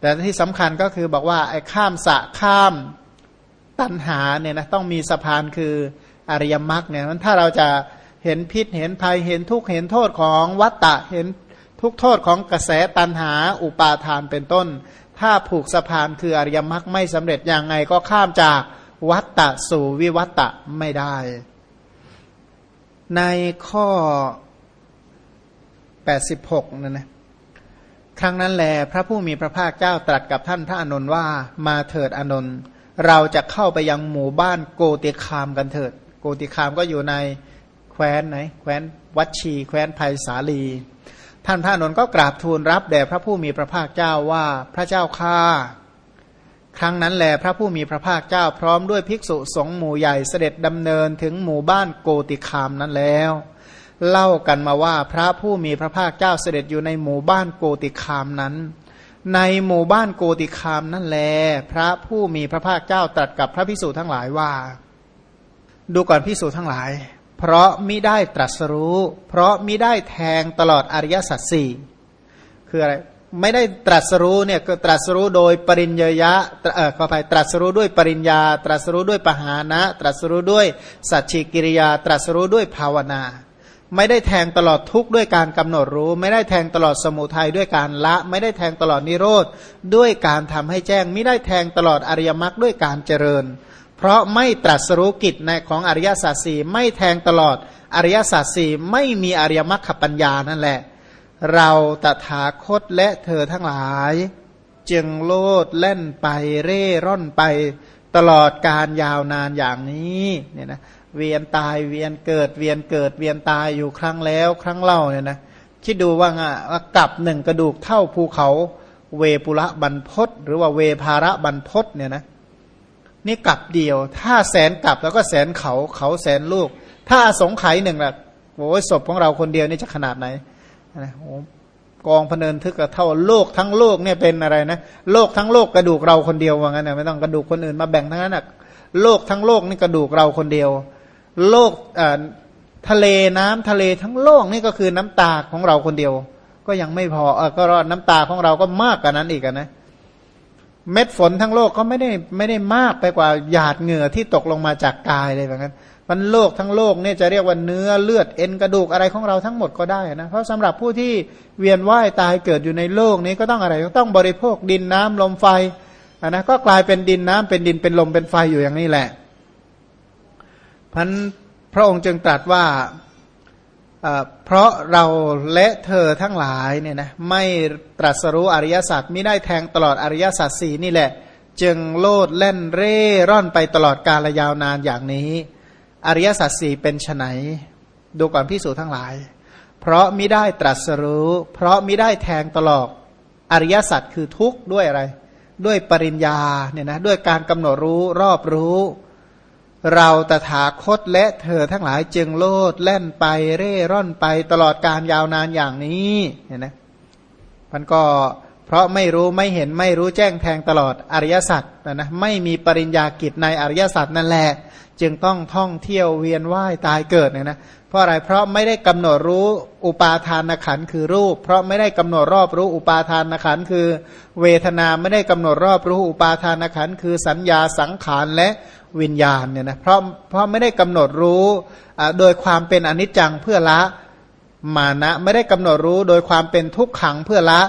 แต่ที่สำคัญก็คือบอกว่าไอ้ข้ามสะข้ามตัณหาเนี่ยนะต้องมีสะพานคืออริยมรรคเนี่ยมันถ้าเราจะเห็นพิษเห็นภัยเห็นทุกข์เห็นโทษของวัตตะเห็นทุกโทษของกระแสตันหาอุปาทานเป็นต้น ถ้าผูกสะพานคืออริยมรรคไม่สำเร็จอย่างไงก็ข้ามจากวัตตะสู่วิวัตตะไม่ได้ ในข้อ 86นั่นนะ ครั้งนั้นแลพระผู้มีพระภาคเจ้าตรัสกับท่านพระอานนท์ว่ามาเถิดอานนท์เราจะเข้าไปยังหมู่บ้านโกติคามกันเถิด โกติคามก็อยู่ในแคว้นไหนแคว้นวัชี แคว้นภัยสาลี ท่านพระนนท์ก็กราบทูลรับแด่พระผู้มีพระภาคเจ้าว่าพระเจ้าข้าครั้งนั้นแหลพระผู้มีพระภาคเจ้าพร้อมด้วยภิกษุสงฆ์หมู่ใหญ่เสด็จดำเนินถึงหมู่บ้านโกติคามนั้นแล้ว เล่ากันมาว่าพระผู้มีพระภาคเจ้าเสด็จอยู่ในหมู่บ้านโกติคามนั้น ในหมู่บ้านโกติคามนั่นแล พระผู้มีพระภาคเจ้าตรัสกับพระภิกษุทั้งหลายว่า ดูก่อนภิกษุทั้งหลาย เพราะมิได้ตรัสรู้ เพราะมิได้แทงตลอดอริยสัจสี่คืออะไรไม่ได้ตรัสรู้เนี่ยก็ตรัสรู้โดยปริญญยะเออขออภัยตรัสรู้ด้วยปริญญา ตรัสรู้ด้วยปหานะ ตรัสรู้ด้วยสัจฉิกิริยา ตรัสรู้ด้วยภาวนา ไม่ได้แทงตลอดทุกข์ด้วยการกำหนดรู้ ไม่ได้แทงตลอดสมุทัยด้วยการละ ไม่ได้แทงตลอดนิโรธด้วยการทำให้แจ้ง ไม่ได้แทงตลอดอริยมรรคด้วยการเจริญ เพราะไม่ตรัสรู้กิจในของอริยสัจสี่ไม่แทงตลอดอริยสัจสี่ไม่มีอริยมรรคปัญญานั่นแหละ เราตถาคตและเธอทั้งหลาย จึงโลดเล่นไปเร่ร่อนไปตลอดการยาวนานอย่างนี้เนี่ยนะ เวียนตายเวียนเกิด เวียนเกิด เวียนตายอยู่ครั้งแล้วครั้งเล่าเนี่ยนะคิดดูว่าอะกับหนึ่งกระดูกเท่าภูเขา เวปุระบรรพศหรือว่าเวภาระบรรพศเนี่ยนะนี่กับเดียว ถ้าแสนกับแล้วก็แสนเขาเขาแสนลูก ถ้าสงไข่หนึ่งละโอ้ยศพของเราคนเดียวนี่จะขนาดไหนนะโอ้กองพเนินทึกกับเท่าโลกทั้งโลกเนี่ยเป็นอะไรนะโลกทั้งโลกกระดูกเราคนเดียวว่างั้นนะไม่ต้องกระดูกคนอื่นมาแบ่งทั้งนั้นนะโลกทั้งโลกนี่กระดูกเราคนเดียว โลกทะเลน้ำทะเลทั้งโลกนี่ก็คือน้ำตาของเราคนเดียว ก็ยังไม่พอออก็น้ำตาของเราก็มากกว่านั้นอีกนะ เม็ดฝนทั้งโลกก็ไม่ได้ไม่ได้มากไปกว่าหยาดเหงื่อที่ตกลงมาจากกายเลยแบบนั้นมันโลกทั้งโลกเนี่ยจะเรียกว่าเนื้อเลือดเอ็นกระดูกอะไรของเราทั้งหมดก็ได้นะเพราะสำหรับผู้ที่เวียนว่ายตายเกิดอยู่ในโลกนี้ก็ต้องอะไรก็ต้องบริโภคดินน้ำลมไฟนะก็กลายเป็นดินน้ำเป็นดินเป็นลมเป็นไฟอยู่อย่างนี้แหละ พันพระองค์จึงตรัสว่าเพราะเราและเธอทั้งหลายเนี่ยนะไม่ตรัสรู้อริยสัจไม่ได้แทงตลอดอริยสัจสีนี่แหละ จึงโลดเล่นเร่ร่อนไปตลอดกาลยาวนานอย่างนี้ อริยสัจสี่เป็นไนดูก่อนพิสูจทั้งหลาย เพราะม่ได้ตรัสรู้ เพราะม่ได้แทงตลอดอริยสัจคือทุกข์ด้วยอะไร ด้วยปริญญาเนี่ยนะด้วยการกำหนดรู้รอบรู้ เราตถาคตและเธอทั้งหลายจึงโลดแล่นไปเร่ร่อนไปตลอดการยาวนานอย่างนี้เห็นไหมมันก็เพราะไม่รู้ไม่เห็นไม่รู้แจ้งแทงตลอดอริยสัจนะนะไม่มีปริญญากิจในอริยสัจนั่นแหละ จึงต้องท่องเที่ยวเวียนว่ายตายเกิดเนี่ยนะเพราะอะไรเพราะไม่ได้กำหนดรู้อุปาทานขันคือรูป เพราะไม่ได้กำหนดรอบรู้อุปาทานขันคือ เวทนาไม่ได้กำหนดรอบรู้อุปาทานขันคือสัญญาสังขารและ วิญญาณเนี่ยนะเพราะเพราะไม่ได้กำหนดรู้โดยความเป็นอนิจจังเพื่อละมานะไม่ได้กำหนดรู้โดยความเป็นทุกขังเพื่อละ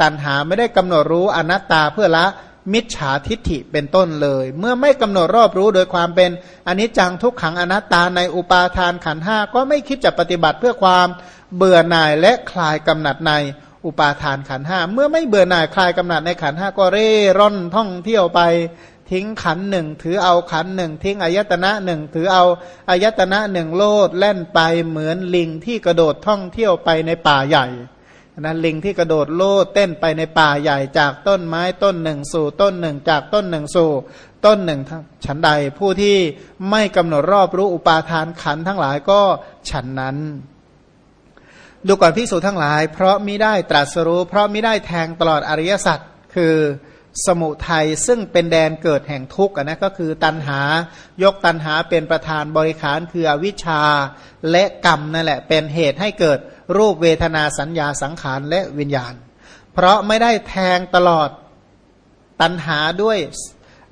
ตัณหาไม่ได้กำหนดรู้อนัตตาเพื่อละมิจฉาทิฏฐิเป็นต้นเลย เมื่อไม่กำหนดรอบรู้โดยความเป็นอนิจจังทุกขังอนัตตาในอุปาทานขันห้าก็ไม่คิดจะปฏิบัติเพื่อความเบื่อหน่ายและคลายกำหนัดในอุปาทานขันห้าเมื่อไม่เบื่อหน่ายคลายกำหนัดในขันห้าก็เร่ร่อนท่องเที่ยวไป ทิ้งขันหนึ่งถือเอาขันหนึ่งทิ้งอายตนะหนึ่งถือเอาอายตนะหนึ่งโลดแล่นไปเหมือนลิงที่กระโดดท่องเที่ยวไปในป่าใหญ่นะลิงที่กระโดดโลดเต้นไปในป่าใหญ่จากต้นไม้ต้นหนึ่งสู่ต้นหนึ่งจากต้นหนึ่งสู่ต้นหนึ่งฉันใดผู้ที่ไม่กำหนดรอบรู้อุปาทานขันทั้งหลายก็ฉันนั้น ดูก่อนพิสูจทั้งหลาย เพราะมิได้ตรัสรู้ เพราะมิได้แทงตลอดอริยสัจคือ สมุทัยซึ่งเป็นแดนเกิดแห่งทุกข์นะก็คือตัณหายกตัณหาเป็นประธานบริขารคืออวิชชาและกรรมนั่นแหละเป็นเหตุให้เกิดรูปเวทนาสัญญาสังขารและวิญญาณ เพราะไม่ได้แทงตลอดตัณหาด้วย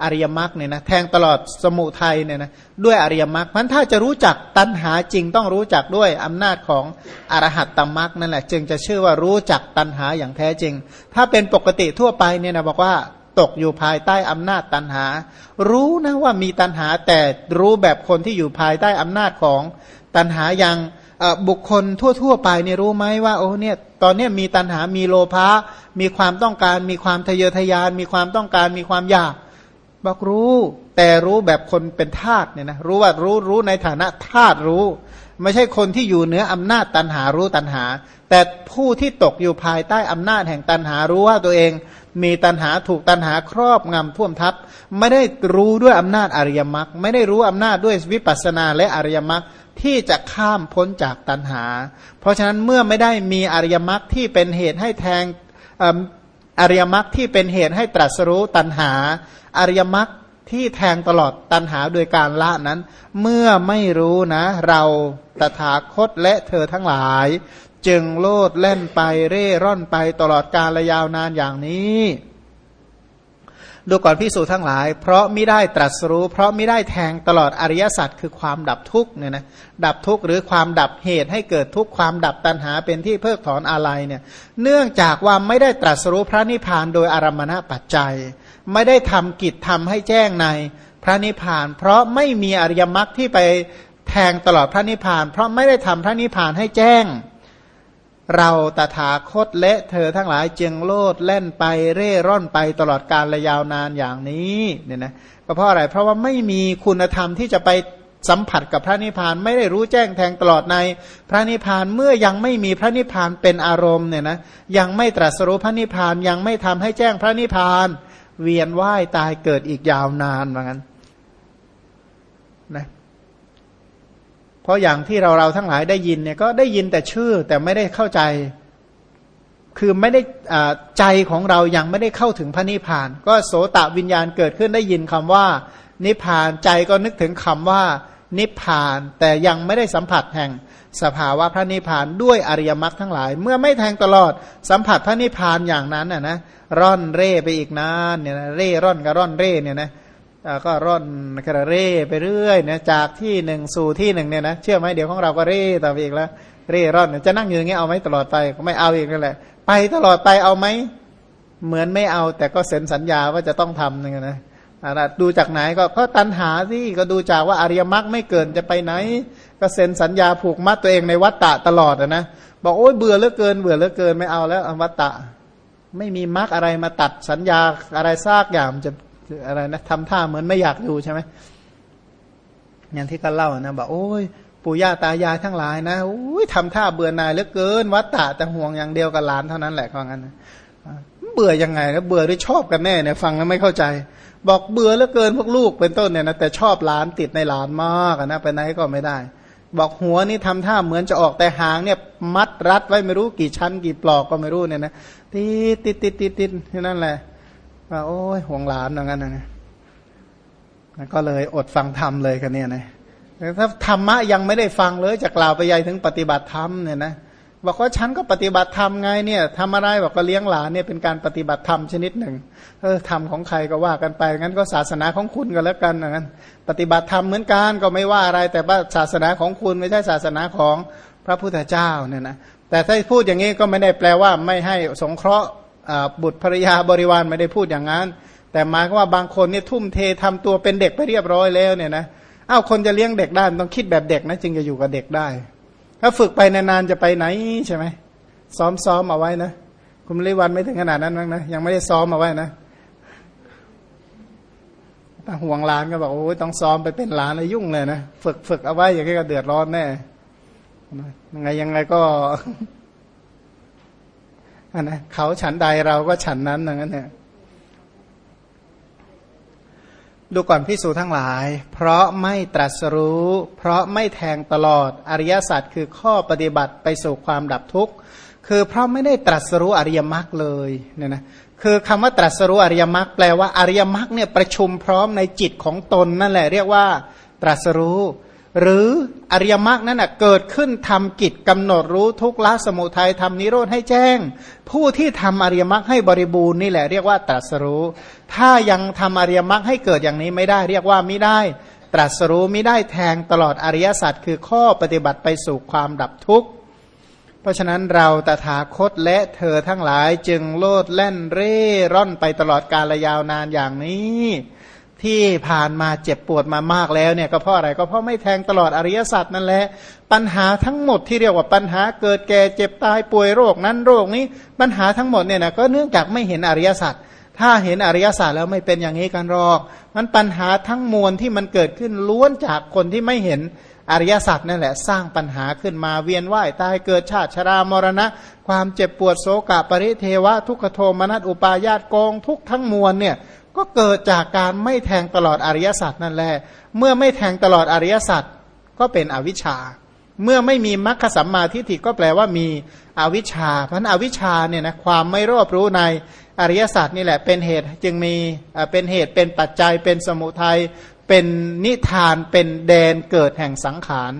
อริยมรรคเนี่ยนะแทงตลอดสมุทัยเนี่ยนะด้วยอริยมรรคมันถ้าจะรู้จักตัณหาจริงต้องรู้จักด้วยอำนาจของอรหัตตมรรคนั่นแหละ จึงจะชื่อว่ารู้จักตัณหาอย่างแท้จริง ถ้าเป็นปกติทั่วไปเนี่ยนะบอกว่าตกอยู่ภายใต้อำนาจตัณหา รู้นะว่ามีตัณหาแต่รู้แบบคนที่อยู่ภายใต้อำนาจของตัณหาอย่างบุคคลทั่ว ๆ ไปเนี่ยรู้ไหมว่าโอ้เนี่ยตอนนี้มีตัณหามีโลภะมีความต้องการ มีความทะเยอทะยาน มีความต้องการมีความอยาก บอกรู้ แต่รู้แบบคนเป็นทาสเนี่ยนะรู้ว่ารู้รู้ในฐานะทาสรู้ ไม่ใช่คนที่อยู่เหนืออำนาจตันหารู้ตันหา แต่ผู้ที่ตกอยู่ภายใต้อำนาจแห่งตันหารู้ว่าตัวเอง มีตันหาถูกตันหาครอบงำท่วมทับ ไม่ได้รู้ด้วยอำนาจอริยมรรคไม่ได้รู้อำนาจด้วยวิปัสสนาและอริยมรรคที่จะข้ามพ้นจากตันหา เพราะฉะนั้นเมื่อไม่ได้มีอริยมรรคที่เป็นเหตุให้แทง อริยมรรคที่เป็นเหตุให้ตรัสรู้ตันหา อริยมรรคที่แทงตลอดตันหาโดยการละนั้น เมื่อไม่รู้นะ เราตถาคตและเธอทั้งหลาย จึงโลดเล่นไปเร่ร่อนไปตลอดกาลระยาวนานอย่างนี้ ดูก่อนพิสูจทั้งหลาย เพราะไม่ได้ตรัสรู้ เพราะไม่ได้แทงตลอดอริยสัจคือความดับทุกเนี่ยนะดับทุกหรือความดับเหตุให้เกิดทุกความดับตัณหาเป็นที่เพิกถอนอะไรเนี่ยเนื่องจากว่าไม่ได้ตรัสรู้พระนิพพานโดยอารมณปัจจัย ไม่ได้ทำกิจทำให้แจ้งในพระนิพพาน เพราะไม่มีอริยมรรคที่ไปแทงตลอดพระนิพพาน เพราะไม่ได้ทำพระนิพพานให้แจ้ง เราตถาคตและเธอทั้งหลายจึงโลดเล่นไปเร่ร่อนไปตลอดกาลระยาวนานอย่างนี้เนี่ยนะก็เพราะอะไร เพราะว่าไม่มีคุณธรรมที่จะไปสัมผัสกับพระนิพพานไม่ได้รู้แจ้งแทงตลอดในพระนิพพานเมื่อยังไม่มีพระนิพพานเป็นอารมณ์เนี่ยนะยังไม่ตรัสรู้พระนิพพานยังไม่ทำให้แจ้งพระนิพพาน เวียนว่ายตายเกิดอีกยาวนานเหมือนกันนะ เพราะอย่างที่เราเราทั้งหลายได้ยินเนี่ยก็ได้ยินแต่ชื่อแต่ไม่ได้เข้าใจ คือไม่ได้ใจของเรายังไม่ได้เข้าถึงพระนิพพาน ก็โสตะวิญญาณเกิดขึ้นได้ยินคำว่า นิพพานใจก็นึกถึงคำว่า นิพพาน แต่ยังไม่ได้สัมผัสแห่งสภาวะพระนิพพานด้วยอริยมรรคทั้งหลาย เมื่อไม่แทงตลอดสัมผัสพระนิพพานอย่างนั้นน่ะนะร่อนเร่ไปอีกนานเนี่ยนะเร่ร่อนกับร่อนเร่เนี่ยนะ ก็ร่อนกระเร่ไปเรื่อยเนี่ยจากที่หนึ่งสู่ที่หนึ่งเนี่ยนะเชื่อไหมเดี๋ยวของเราก็เร่ต่อไปอีกแล้ว เร่ร่อนจะนั่งอยู่อย่างเงี้ยเอาไหมตลอดไปก็ไม่เอาอีกนั่นแหละ ไปตลอดไปเอาไหมเหมือนไม่เอา แต่ก็เซ็นสัญญาว่าจะต้องทำนึงนะดูจากไหนก็ก็ตันหาสิก็ดูจากว่าอริยมรรคไม่เกินจะไปไหน ก็เซ็นสัญญาผูกมัดตัวเองในวัฏฏะตลอดนะบอกโอ้ยเบื่อเหลือเกินเบื่อเหลือเกินไม่เอาแล้ววัฏฏะไม่มีมรรคอะไรมาตัดสัญญาอะไรซากอย่างจะ อะไรนะทำท่าเหมือนไม่อยากอยู่ใช่ไหมอย่างที่ก็เล่านะบอกโอ้ยปู่ย่าตายายทั้งหลายนะโอ้ยทำท่าเบื่อหน่ายเหลือเกิน วัฏฏะแต่ห่วงอย่างเดียวกับหลานเท่านั้นแหละเขางั้นเบื่อยังไงนะเบื่อหรือชอบกันแน่เนี่ยฟังแล้วไม่เข้าใจ บอกเบื่อเหลือเกินพวกลูกเป็นต้นเนี่ยนะแต่ชอบหลานติดในหลานมากนะไปไหนก็ไม่ได้ บอกหัวนี่ทำท่าเหมือนจะออกแต่หางเนี่ยมัดรัดไว้ไม่รู้กี่ชั้นกี่ปลอกก็ไม่รู้เนี่ยนะติดติดติดติดติดนั่นแหละ ว่าโอ้ยห่วงหลานอย่างนั้นนะก็เลยอดฟังธรรมเลยกันเนี่ยนะถ้าธรรมะยังไม่ได้ฟังเลยจะกล่าวไปใหญ่ถึงปฏิบัติธรรมเนี่ยนะบอกว่าฉันก็ปฏิบัติธรรมไงเนี่ยทำอะไรบอกก็เลี้ยงหลานเนี่ยเป็นการปฏิบัติธรรมชนิดหนึ่งเออธรรมของใครก็ว่ากันไปงั้นก็ศาสนาของคุณก็แล้วกันงั้น ปฏิบัติธรรมเหมือนกันก็ไม่ว่าอะไร แต่ว่าศาสนาของคุณไม่ใช่ศาสนาของพระพุทธเจ้าเนี่ยนะแต่ถ้าพูดอย่างนี้ก็ไม่ได้แปลว่าไม่ให้สงเคราะห์ บุตรภรยาบริวารไม่ได้พูดอย่างนั้น แต่หมายว่าบางคนเนี่ยทุ่มเททำตัวเป็นเด็กไปเรียบร้อยแล้วเนี่ยนะอ้าวคนจะเลี้ยงเด็กได้ต้องคิดแบบเด็กนะจึงจะอยู่กับเด็กได้ ถ้าฝึกไปนานๆจะไปไหนใช่ไหมซ้อมซ้อมเอาไว้นะคุณลิวันไม่ถึงขนาดนั้นนะยังไม่ได้ซ้อมเอาไว้นะถ้าห่วงหลานก็บอกโอ้ยต้องซ้อมไปเป็นหลานเลยยุ่งเลยนะฝึกฝึกเอาไว้อย่างนี้ก็เดือดร้อนแน่ยังไงยังไงก็ อันนะเขาฉันใดเราก็ฉันนั้นอย่างนั้นเนี่ยดูก่อนพิสูจทั้งหลาย เพราะไม่ตรัสรู้ เพราะไม่แทงตลอดอริยสัจคือข้อปฏิบัติไปสู่ความดับทุกข์ คือเพราะไม่ได้ตรัสรู้อริยมรรคเลยเนี่ยนะคือคำว่าตรัสรู้อริยมรรคแปลว่าอริยมรรคเนี่ยประชุมพร้อมในจิตของตนนั่นแหละเรียกว่าตรัสรู้ หรืออริยมรรคนั้นนะเกิดขึ้นทำกิจกำหนดรู้ทุกละสมุทัยทำนิโรธให้แจ้ง ผู้ที่ทำอริยมรรคให้บริบูรณ์นี่แหละเรียกว่าตรัสรู้ ถ้ายังทำอริยมรรคให้เกิดอย่างนี้ไม่ได้เรียกว่าไม่ได้ ตรัสรู้ไม่ได้แทงตลอดอริยสัจคือข้อปฏิบัติไปสู่ความดับทุกข์เพราะฉะนั้นเราตถาคตและเธอทั้งหลายจึงโลดแล่นเร่ร่อนไปตลอดกาลยาวนานอย่างนี้ ที่ผ่านมาเจ็บปวดมามากแล้วเนี่ยก็เพราะอะไรก็เพราะไม่แทงตลอดอริยสัจนั่นแหละปัญหาทั้งหมดที่เรียกว่าปัญหาเกิดแก่เจ็บตายป่วยโรคนั้นโรคนี้ปัญหาทั้งหมดเนี่ยนะก็เนื่องจากไม่เห็นอริยสัจถ้าเห็นอริยสัจแล้วไม่เป็นอย่างนี้กันหรอกมันปัญหาทั้งมวลที่มันเกิดขึ้นล้วนจากคนที่ไม่เห็นอริยสัจนั่นแหละสร้างปัญหาขึ้นมาเวียนว่ายตายเกิดชาติชรามรณะ ความเจ็บปวดโศกะปริเทวะทุกขโทมนัสอุปาญาตกองทุกทั้งมวลเนี่ย ก็เกิดจากการไม่แทงตลอดอริยสัจนั่นแหละ เมื่อไม่แทงตลอดอริยสัจก็เป็นอวิชชา เมื่อไม่มีมรรคสัมมาทิฏฐิก็แปลว่ามีอวิชชา เพราะนั้นอวิชชาเนี่ยนะความไม่รอบรู้ในอริยสัจนี่แหละเป็นเหตุจึงมีเป็นเหตุเป็นปัจจัยเป็นสมุทัยเป็นนิทานเป็นแดนเกิดแห่งสังขาร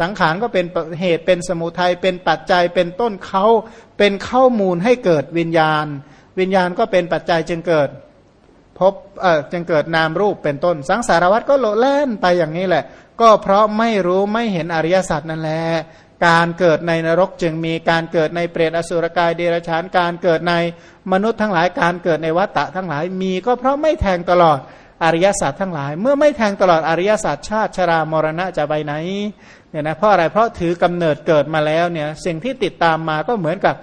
สังขารก็เป็นเหตุเป็นสมุทัยเป็นปัจจัยเป็นต้นเขาเป็นข้อมูลให้เกิดวิญญาณ วิญญาณก็เป็นปัจจัยจึงเกิด พบเออจึงเกิดนามรูปเป็นต้น สังสารวัตรก็โลแล่นไปอย่างนี้แหละ ก็เพราะไม่รู้ไม่เห็นอริยสัจนั่นแหละการเกิดในนรกจึงมีการเกิดในเปรตอสุรกายเดรัจฉานการเกิดในมนุษย์ทั้งหลายการเกิดในวัฏฏะทั้งหลายมีก็เพราะไม่แทงตลอดอริยสัจทั้งหลาย เมื่อไม่แทงตลอดอริยสัจชาติชรามรณะจะไปไหนเนี่ยนะเพราะอะไรเพราะถือกำเนิดเกิดมาแล้วเนี่ยสิ่งที่ติดตามมาก็เหมือนกับ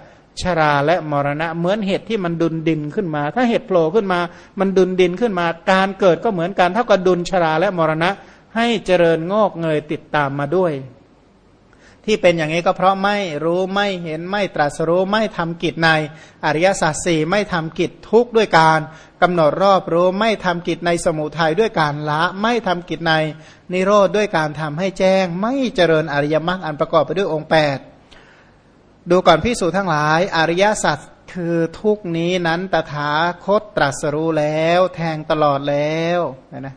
ชราและมรณะ เหมือนเห็ดที่มันดุนดินขึ้นมา ถ้าเห็ดโผล่ขึ้นมา มันดุนดินขึ้นมา การเกิดก็เหมือนกันเท่ากับดุลชราและมรณะ ให้เจริญงอกเงยติดตามมาด้วย ที่เป็นอย่างนี้ก็เพราะไม่รู้ไม่เห็นไม่ตรัสรู้ไม่ทำกิจในอริยสัจสี่ไม่ทำกิจทุกข์ด้วยการกำหนดรอบรู้ไม่ทำกิจในสมุทัยด้วยการละ ไม่ทำกิจในนิโรธด้วยการทำให้แจ้ง ไม่เจริญอริยมรรคอันประกอบไปด้วยองค์8ดู ดูก่อนพิสูจทั้งหลาย อริยสัจคือทุกนี้นั้นตถาคตตรัสรู้แล้ว แทงตลอดแล้วนะ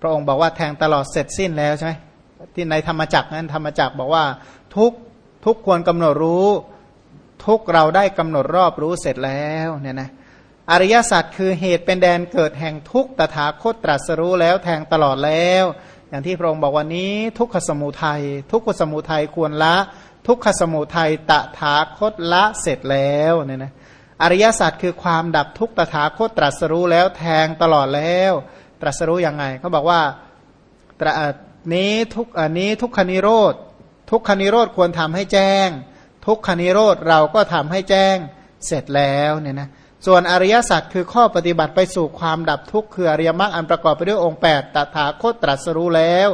พระองค์บอกว่าแทงตลอดเสร็จสิ้นแล้วใช่ไหมที่ในธรรมจักรนั้นธรรมจักรบอกว่าทุกทุกควรกำหนดรู้ ทุกเราได้กำหนดรอบรู้เสร็จแล้วเนี่ยนะอริยสัจคือเหตุเป็นแดนเกิดแห่งทุกตถาคตตรัสรู้แล้วแทงตลอดแล้ว อย่างที่พระองค์บอกวันนี้ ทุกขสมุทัยทุกขสมุทัยควรละ ทุกขสมุทัยตถาคตละเสร็จแล้วเนี่ยนะอริยสัจคือความดับทุกตถาคตตรัสรู้แล้วแทงตลอดแล้ว ตรัสรู้ยังไงเขาบอกว่าตรนี้ทุกอันนี้ทุกขนิโรธทุกขนิโรธควรทำให้แจ้ง ทุกขนิโรธเราก็ทำให้แจ้งเสร็จแล้วเนี่ยนะส่วนอริยสัจคือข้อปฏิบัติไปสู่ความดับทุกข์คืออริยมรรคอันประกอบไปด้วยองค์8ตถาคตตรัสรู้แล้ว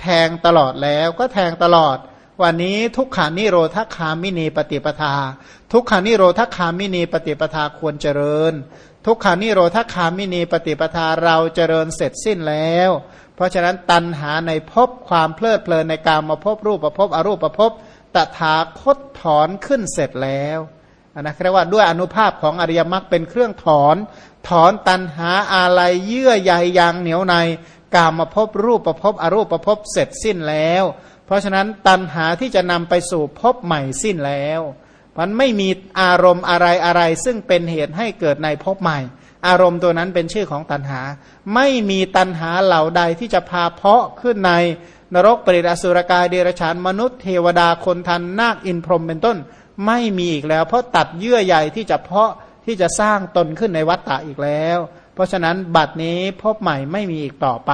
แทงตลอดแล้วก็แทงตลอด วันนี้ทุกขานิโรธคามินีปฏิปทา ทุกขานิโรธคามินีปฏิปทาควรเจริญ ทุกขานิโรธคามินีปฏิปทาเราเจริญเสร็จสิ้นแล้ว เพราะฉะนั้นตัณหาในภพความเพลิดเพลินในการมาพบรูปประพบอรูปประพบตถาคตถอนขึ้นเสร็จแล้วนะเรียกว่าด้วยอนุภาพของอริยมรรคเป็นเครื่องถอน ถอนตัณหาอะไรเยื่อใยยางเหนียวในกามาพบรูปประพบอรูปประพบเสร็จสิ้นแล้ว เพราะฉะนั้นตัณหาที่จะนำไปสู่พบใหม่สิ้นแล้วมันไม่มีอารมณ์อะไรอะไร ซึ่งเป็นเหตุให้เกิดในพบใหม่ อารมณ์ตัวนั้นเป็นชื่อของตัณหา ไม่มีตัณหาเหล่าใดที่จะพาเพาะขึ้นในนรกปริตอสุรกายเดรฉานมนุษย์เทวดาคนทันนาคอินพรหมเป็นต้น ไม่มีอีกแล้ว เพราะตัดเยื่อใยที่จะเพาะที่จะสร้างตนขึ้นในวัฏฏะอีกแล้ว เพราะฉะนั้นบัดนี้พบใหม่ไม่มีอีกต่อไป